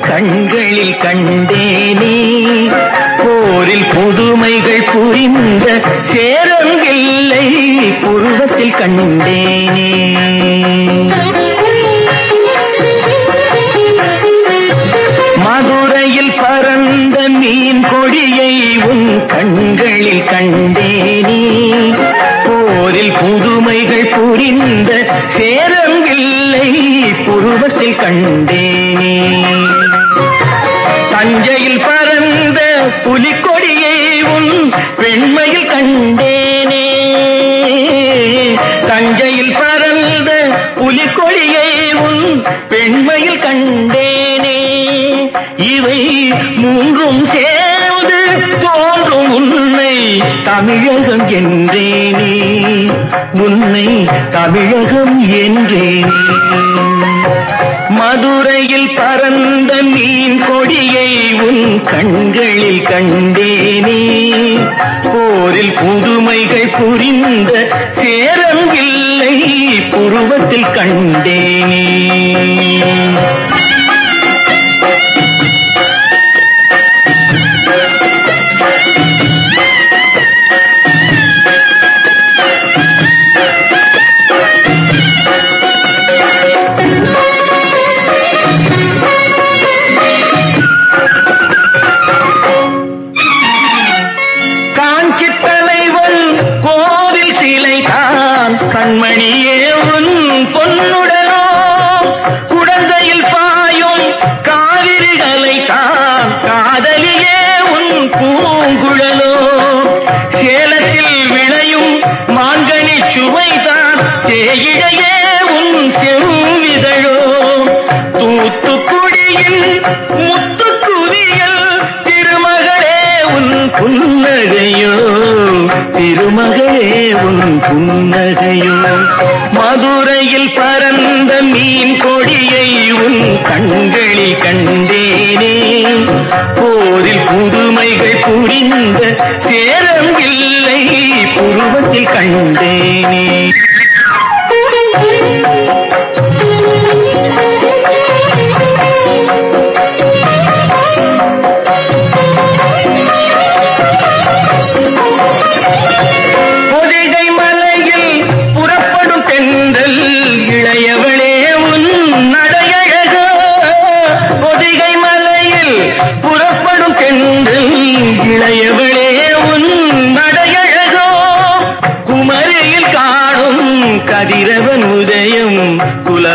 கண்களில் கண்டேனே. போரில் புதுமைகள் புரிந்த சேரங்கில்லை புருவத்தில் கண்டேனே. மதுரையில் பறந்த மீன் கொடியை உன் கண்களில் கண்டேனே. போரில் புதுமைகள் புரிந்த சேரங்கில்லை உருவத்தில் கண்டேனே. தஞ்சையில் பறந்த புலிக்கொடியை உன் பெண்மையில் கண்டேனே. தஞ்சையில் பறந்த புலிக்கொடியை உன் பெண்மையில் கண்டேனே. இவை மூன்றும் சே உன்னை தமிழகம் என்றேனே. உன்னை தமிழகம் என்றேனே. மதுரையில் பறந்த மீன் கொடியை உன் கண்களில் கண்டேனே. போரில் புதுமைகள் புரிந்த சேரங்கில்லை புருவத்தில் கண்டேனே. திருமகளே உன் புன்னகையோ. மதுரையில் பறந்த மீன் கொடியை உன் கண்களில் கண்டேனே. போரில் புதுமைகள் புரிந்த சேரங்கில்லை புருவத்தில் கண்டேனே.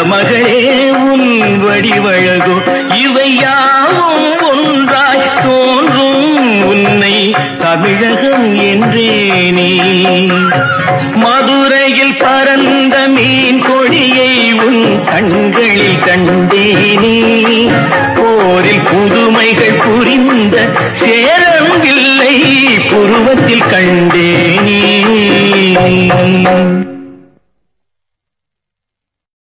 மகளே உன் வடிவழகோ இவை யாவும் ஒன்றாய் தோன்றும் உன்னை தமிழகம் என்றேனே. மதுரையில் பறந்த மீன் கொடியை உன் கண்களில் கண்டேனே. போரில் புதுமைகள் புரிந்த சேரங்கில்லை புருவத்தில் கண்ட